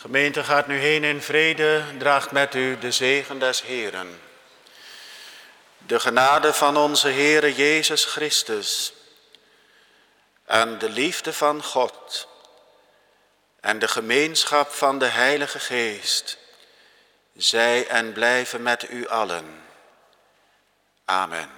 Gemeente gaat nu heen in vrede, draagt met u de zegen des Heren. De genade van onze Heere Jezus Christus en de liefde van God en de gemeenschap van de Heilige Geest, zij en blijven met u allen. Amen.